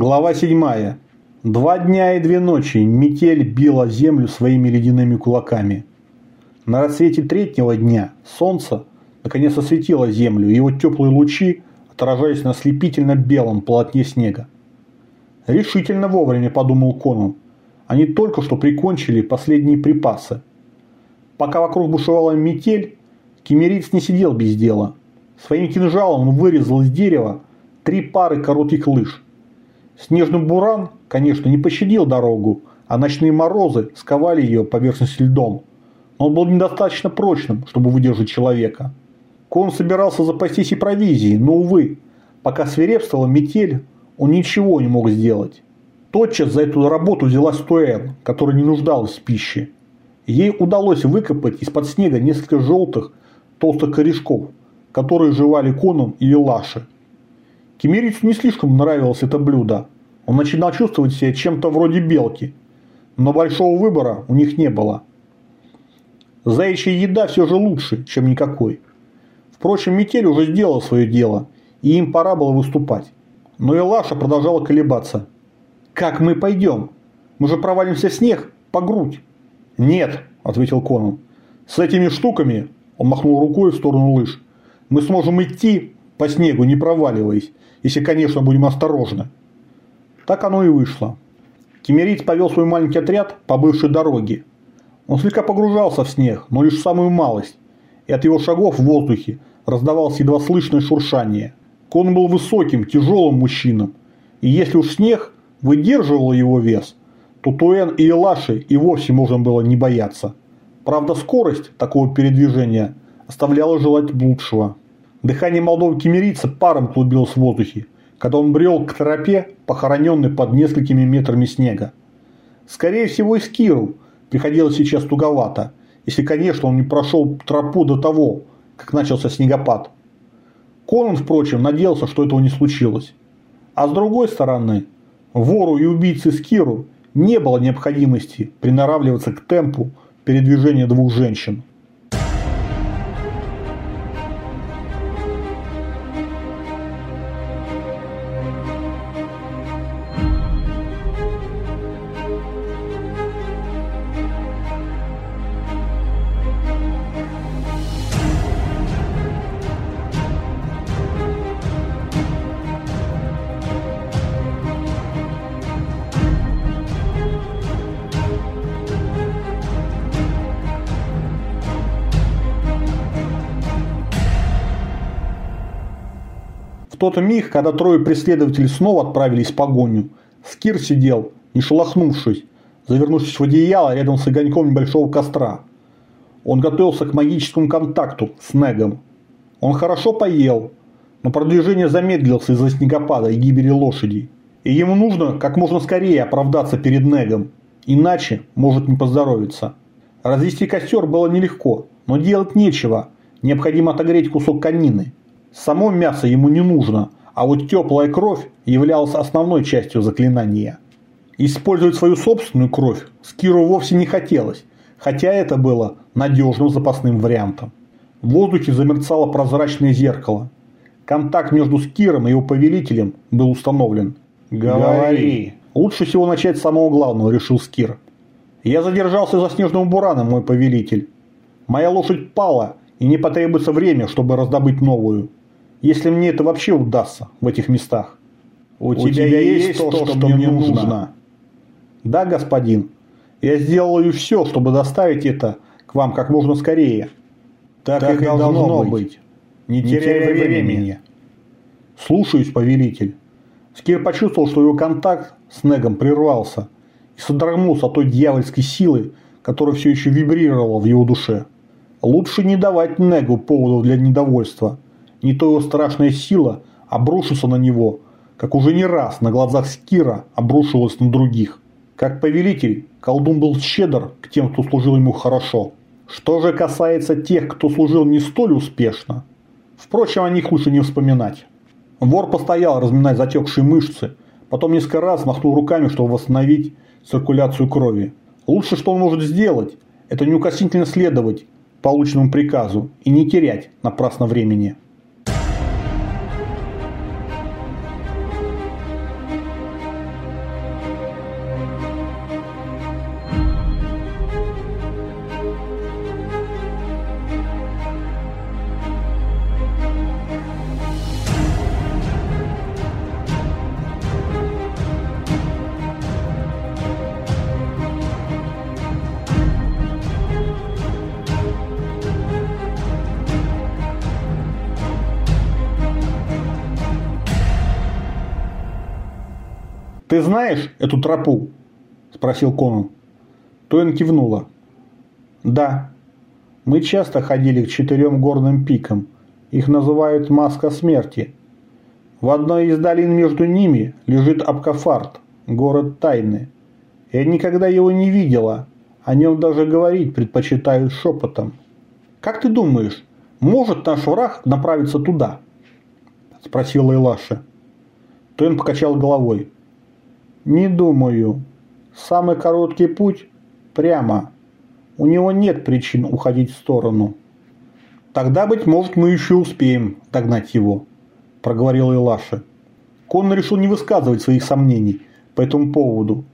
Глава 7. Два дня и две ночи метель била землю своими ледяными кулаками. На рассвете третьего дня солнце наконец осветило землю, и его теплые лучи отражались на слепительно белом полотне снега. Решительно вовремя, подумал Конан. Они только что прикончили последние припасы. Пока вокруг бушевала метель, кемериц не сидел без дела. Своим кинжалом он вырезал из дерева три пары коротких лыж – Снежный буран, конечно, не пощадил дорогу, а ночные морозы сковали ее поверхность льдом. Но он был недостаточно прочным, чтобы выдержать человека. Кон собирался запастись и провизией, но, увы, пока свирепствовала метель, он ничего не мог сделать. Тотчас за эту работу взялась Туэн, которая не нуждалась в пище. Ей удалось выкопать из-под снега несколько желтых, толстых корешков, которые жевали Конан и Лаши. Кемерицу не слишком нравилось это блюдо. Он начинал чувствовать себя чем-то вроде белки. Но большого выбора у них не было. Заячья еда все же лучше, чем никакой. Впрочем, метель уже сделала свое дело, и им пора было выступать. Но Элаша продолжала колебаться. «Как мы пойдем? Мы же провалимся в снег по грудь». «Нет», – ответил Конан. «С этими штуками», – он махнул рукой в сторону лыж, – «мы сможем идти по снегу, не проваливаясь, если, конечно, будем осторожны. Так оно и вышло. Кемерит повел свой маленький отряд по бывшей дороге. Он слегка погружался в снег, но лишь самую малость, и от его шагов в воздухе раздавалось едва слышное шуршание. Кон был высоким, тяжелым мужчином, и если уж снег выдерживал его вес, то Туэн и Элаши и вовсе можно было не бояться. Правда, скорость такого передвижения оставляла желать лучшего. Дыхание молодого кемерийца паром клубилось в воздухе, когда он брел к тропе, похороненной под несколькими метрами снега. Скорее всего, и Скиру приходилось сейчас туговато, если, конечно, он не прошел тропу до того, как начался снегопад. Конан, впрочем, надеялся, что этого не случилось. А с другой стороны, вору и убийце Скиру не было необходимости приноравливаться к темпу передвижения двух женщин. Тот миг, когда трое преследователей снова отправились в погоню, Скир сидел, не шелохнувшись, завернувшись в одеяло рядом с огоньком небольшого костра. Он готовился к магическому контакту с Негом. Он хорошо поел, но продвижение замедлилось из-за снегопада и гибели лошадей. И ему нужно как можно скорее оправдаться перед Негом, иначе может не поздоровиться. Развести костер было нелегко, но делать нечего, необходимо отогреть кусок конины – Само мясо ему не нужно, а вот теплая кровь являлась основной частью заклинания. Использовать свою собственную кровь Скиру вовсе не хотелось, хотя это было надежным запасным вариантом. В воздухе замерцало прозрачное зеркало. Контакт между Скиром и его повелителем был установлен. «Говори!» «Лучше всего начать с самого главного», – решил Скир. «Я задержался за снежным бураном, мой повелитель. Моя лошадь пала, и не потребуется время, чтобы раздобыть новую если мне это вообще удастся в этих местах. У, У тебя, тебя есть то, что, что мне нужно. нужно. Да, господин. Я сделаю все, чтобы доставить это к вам как можно скорее. Так, так и должно, должно быть. быть. Не, не теряй времени. времени. Слушаюсь, повелитель. Скир почувствовал, что его контакт с Негом прервался и содрогнулся от той дьявольской силы, которая все еще вибрировала в его душе. Лучше не давать Негу поводов для недовольства – не то его страшная сила обрушится на него, как уже не раз на глазах Скира обрушивалась на других. Как повелитель, колдун был щедр к тем, кто служил ему хорошо. Что же касается тех, кто служил не столь успешно, впрочем, о них лучше не вспоминать. Вор постоял разминать затекшие мышцы, потом несколько раз махнул руками, чтобы восстановить циркуляцию крови. Лучше, что он может сделать, это неукоснительно следовать полученному приказу и не терять напрасно времени. Ты знаешь эту тропу?» – спросил Конан. Тоин кивнула. «Да. Мы часто ходили к четырем горным пикам. Их называют «Маска смерти». В одной из долин между ними лежит Абкафарт, город тайны. Я никогда его не видела, о нем даже говорить предпочитаю шепотом. Как ты думаешь, может наш враг направиться туда?» – спросила Илаша. Тен покачал головой. «Не думаю. Самый короткий путь – прямо. У него нет причин уходить в сторону». «Тогда, быть может, мы еще успеем догнать его», – проговорил Илаша. Конн решил не высказывать своих сомнений по этому поводу.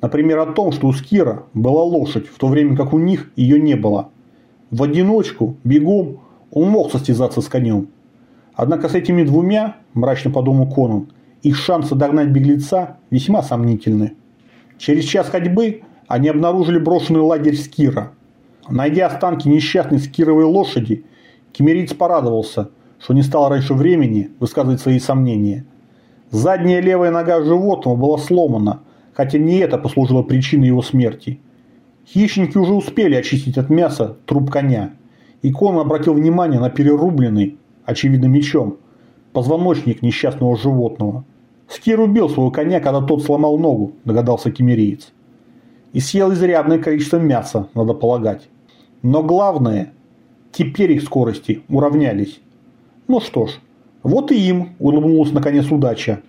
Например, о том, что у Скира была лошадь, в то время как у них ее не было. В одиночку, бегом, он мог состязаться с конем. Однако с этими двумя, мрачно подумал Конан, их шансы догнать беглеца весьма сомнительны. Через час ходьбы они обнаружили брошенный лагерь Скира. Найдя останки несчастной скировой лошади, Кемериц порадовался, что не стал раньше времени высказывать свои сомнения. Задняя левая нога животного была сломана, хотя не это послужило причиной его смерти. Хищники уже успели очистить от мяса труп коня, и Кон обратил внимание на перерубленный, очевидно мечом, позвоночник несчастного животного. Скир убил своего коня, когда тот сломал ногу, догадался кемериец. И съел изрядное количество мяса, надо полагать. Но главное, теперь их скорости уравнялись. Ну что ж, вот и им улыбнулась наконец удача.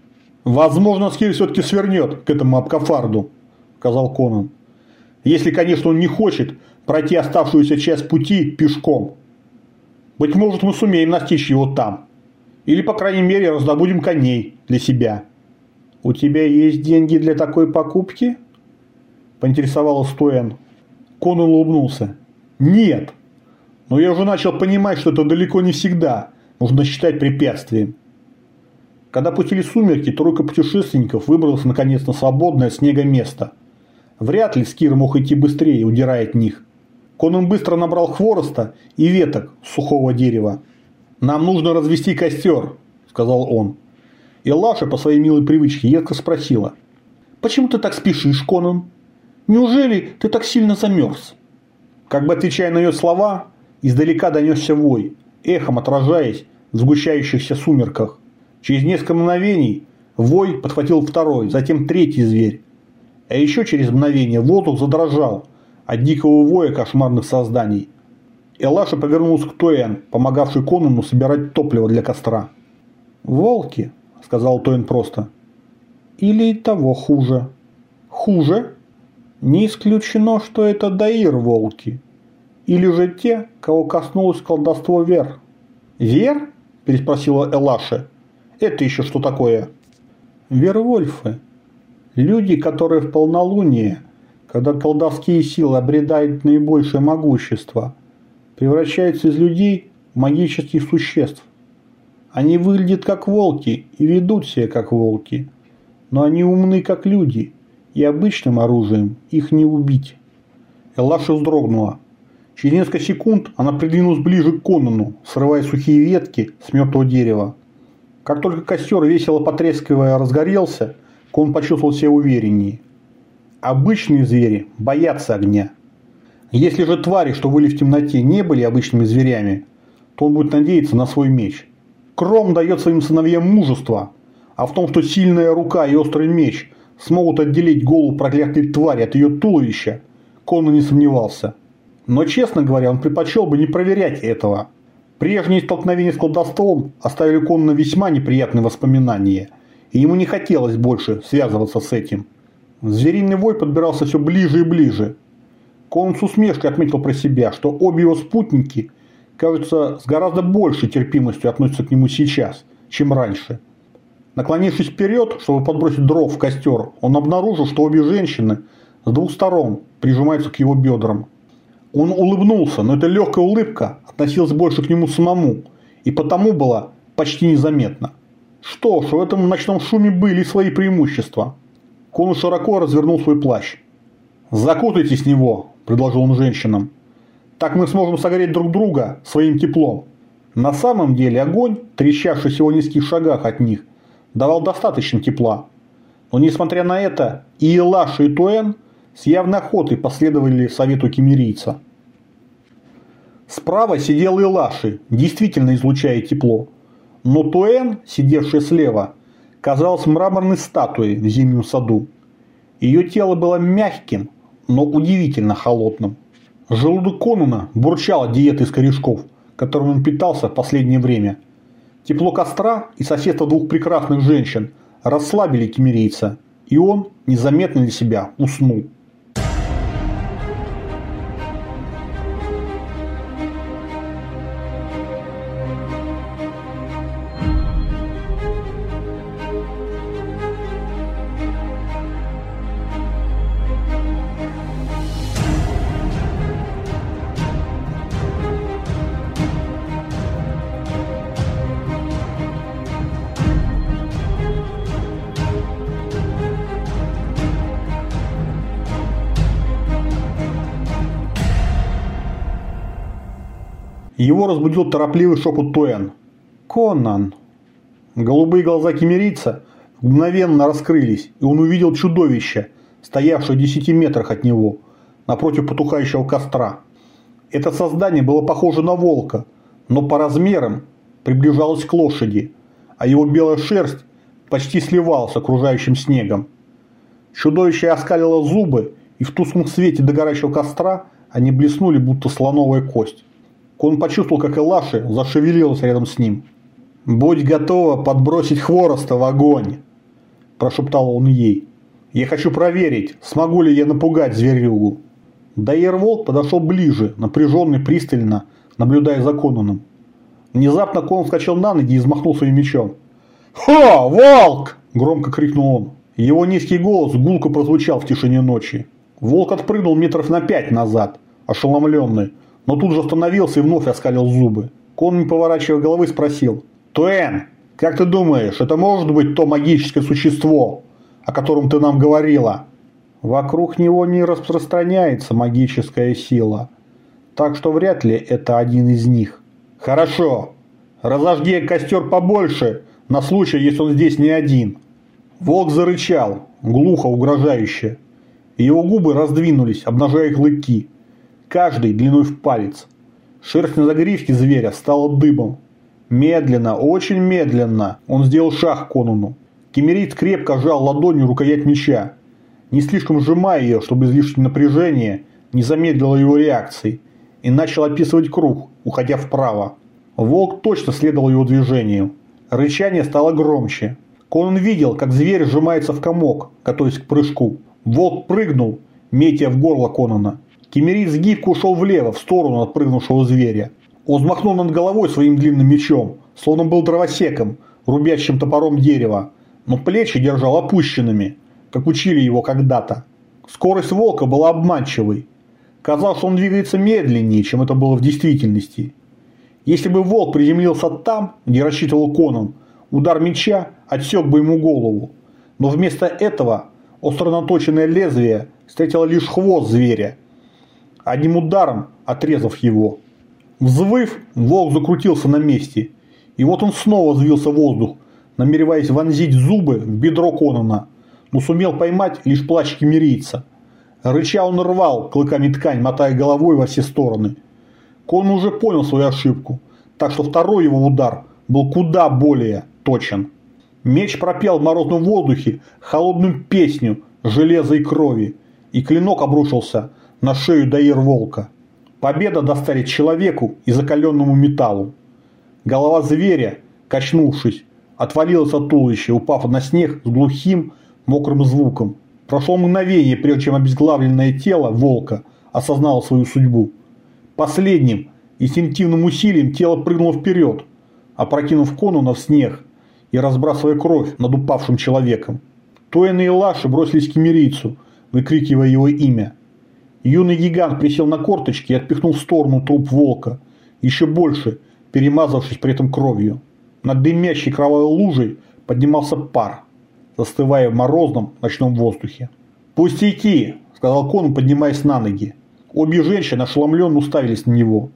«Возможно, Скир все-таки свернет к этому Абкафарду», – сказал Конан. «Если, конечно, он не хочет пройти оставшуюся часть пути пешком. Быть может, мы сумеем настичь его там. Или, по крайней мере, раздобудем коней для себя». «У тебя есть деньги для такой покупки?» – поинтересовалась Стоян. Конан улыбнулся. «Нет. Но я уже начал понимать, что это далеко не всегда нужно считать препятствием. Когда пустили сумерки, тройка путешественников выбралась наконец на свободное снега место. Вряд ли Скир мог идти быстрее, удирая от них. Конан быстро набрал хвороста и веток сухого дерева. «Нам нужно развести костер», – сказал он. И Лаша по своей милой привычке едко спросила. «Почему ты так спешишь, Конан? Неужели ты так сильно замерз?» Как бы отвечая на ее слова, издалека донесся вой, эхом отражаясь в сгущающихся сумерках. Через несколько мгновений вой подхватил второй, затем третий зверь. А еще через мгновение воздух задрожал от дикого воя кошмарных созданий. Элаша повернулся к Тоэн, помогавший Конуну собирать топливо для костра. «Волки», – сказал Тоэн просто. «Или того хуже». «Хуже?» «Не исключено, что это Даир-волки. Или же те, кого коснулось колдовство Вер». «Вер?» – переспросила Элаша. «Это еще что такое?» «Вервольфы. Люди, которые в полнолуние, когда колдовские силы обретают наибольшее могущество, превращаются из людей в магических существ. Они выглядят как волки и ведут себя как волки, но они умны как люди, и обычным оружием их не убить. Элаша вздрогнула. Через несколько секунд она придвинулась ближе к Конану, срывая сухие ветки с мертвого дерева. Как только костер весело потрескивая разгорелся, Кон почувствовал себя увереннее. Обычные звери боятся огня. Если же твари, что были в темноте, не были обычными зверями, то он будет надеяться на свой меч – Кром дает своим сыновьям мужество, а в том, что сильная рука и острый меч смогут отделить голову проклятой твари от ее туловища, Конно не сомневался. Но, честно говоря, он предпочел бы не проверять этого. Прежние столкновения с колдовством оставили Конно весьма неприятные воспоминания, и ему не хотелось больше связываться с этим. Звериный вой подбирался все ближе и ближе. Конн с усмешкой отметил про себя, что обе его спутники – кажется, с гораздо большей терпимостью относятся к нему сейчас, чем раньше. Наклонившись вперед, чтобы подбросить дров в костер, он обнаружил, что обе женщины с двух сторон прижимаются к его бедрам. Он улыбнулся, но эта легкая улыбка относилась больше к нему самому и потому была почти незаметна. Что ж, в этом ночном шуме были свои преимущества. Конус широко развернул свой плащ. «Закутайтесь в него», – предложил он женщинам. Так мы сможем согреть друг друга своим теплом. На самом деле огонь, трещавший всего в низких шагах от них, давал достаточно тепла. Но несмотря на это, и Илаш, и Туэн с явной охотой последовали совету кемерийца. Справа сидел Илаши, действительно излучая тепло. Но Туэн, сидевший слева, казалась мраморной статуей в зимнем саду. Ее тело было мягким, но удивительно холодным. Желудок Конуна бурчал от диеты из корешков, которым он питался в последнее время. Тепло костра и соседство двух прекрасных женщин расслабили кемерийца, и он, незаметно для себя, уснул. Его разбудил торопливый шепот Туэн. «Конан!» Голубые глаза кемерийца мгновенно раскрылись, и он увидел чудовище, стоявшее в десяти метрах от него, напротив потухающего костра. Это создание было похоже на волка, но по размерам приближалось к лошади, а его белая шерсть почти сливалась с окружающим снегом. Чудовище оскалило зубы, и в тусклом свете догорающего костра они блеснули, будто слоновая кость. Он почувствовал, как Элаши зашевелилась рядом с ним. «Будь готова подбросить хвороста в огонь!» – прошептал он ей. «Я хочу проверить, смогу ли я напугать зверюгу». Дайер Волк подошел ближе, напряженный пристально, наблюдая за Конаном. Внезапно Конан вскочил на ноги и взмахнул своим мечом. «Ха! Волк!» – громко крикнул он. Его низкий голос гулко прозвучал в тишине ночи. Волк отпрыгнул метров на пять назад, ошеломленный, но тут же остановился и вновь оскалил зубы. Кон, не поворачивая головы, спросил. «Туэн, как ты думаешь, это может быть то магическое существо, о котором ты нам говорила?» Вокруг него не распространяется магическая сила, так что вряд ли это один из них. «Хорошо, разожги костер побольше, на случай, если он здесь не один». Волк зарычал, глухо, угрожающе. Его губы раздвинулись, обнажая клыки каждый длиной в палец. Шерсть на загривке зверя стала дыбом. Медленно, очень медленно он сделал шаг Конуну. Кемерит крепко сжал ладонью рукоять меча, не слишком сжимая ее, чтобы излишнее напряжение не замедлило его реакции, и начал описывать круг, уходя вправо. Волк точно следовал его движению. Рычание стало громче. Конан видел, как зверь сжимается в комок, готовясь к прыжку. Волк прыгнул, метя в горло Конана. Кемерит гибко ушел влево, в сторону отпрыгнувшего зверя. Он взмахнул над головой своим длинным мечом, словно был дровосеком, рубящим топором дерева, но плечи держал опущенными, как учили его когда-то. Скорость волка была обманчивой. Казалось, что он двигается медленнее, чем это было в действительности. Если бы волк приземлился там, где рассчитывал Конан, удар меча отсек бы ему голову. Но вместо этого остро наточенное лезвие встретило лишь хвост зверя – одним ударом отрезав его. Взвыв, волк закрутился на месте. И вот он снова взвился в воздух, намереваясь вонзить зубы в бедро Конана, но сумел поймать лишь плач кемерийца. Рыча он рвал клыками ткань, мотая головой во все стороны. Конан уже понял свою ошибку, так что второй его удар был куда более точен. Меч пропел в морозном воздухе холодную песню железа и крови, и клинок обрушился – на шею Даир Волка. Победа доставит человеку и закаленному металлу. Голова зверя, качнувшись, отвалилась от туловища, упав на снег с глухим, мокрым звуком. Прошло мгновение, прежде чем обезглавленное тело волка осознало свою судьбу. Последним, инстинктивным усилием тело прыгнуло вперед, опрокинув Конуна в снег и разбрасывая кровь над упавшим человеком. Туэн и Лаши бросились к кемерийцу, выкрикивая его имя – Юный гигант присел на корточки и отпихнул в сторону труп волка, еще больше перемазавшись при этом кровью. Над дымящей кровавой лужей поднимался пар, застывая в морозном ночном воздухе. «Пустяки!» – сказал Кон, поднимаясь на ноги. Обе женщины ошеломленно уставились на него.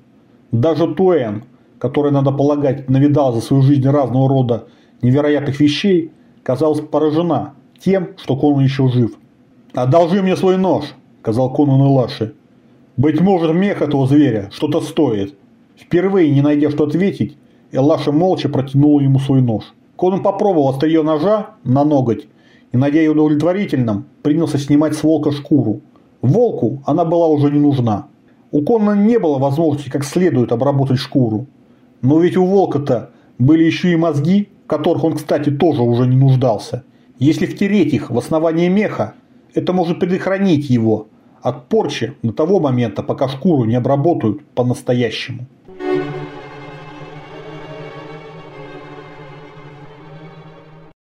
Даже Туэн, которая, надо полагать, навидала за свою жизнь разного рода невероятных вещей, казалась поражена тем, что Конан еще жив. «Одолжи мне свой нож», – сказал Конан Илаши. «Быть может, мех этого зверя что-то стоит». Впервые, не найдя что ответить, Элаша молча протянула ему свой нож. Конан попробовал острие ножа на ноготь и, найдя ее удовлетворительным, принялся снимать с волка шкуру. Волку она была уже не нужна. У Конана не было возможности как следует обработать шкуру. Но ведь у волка-то были еще и мозги, которых он, кстати, тоже уже не нуждался. Если втереть их в основание меха, это может предохранить его от порчи до того момента, пока шкуру не обработают по-настоящему.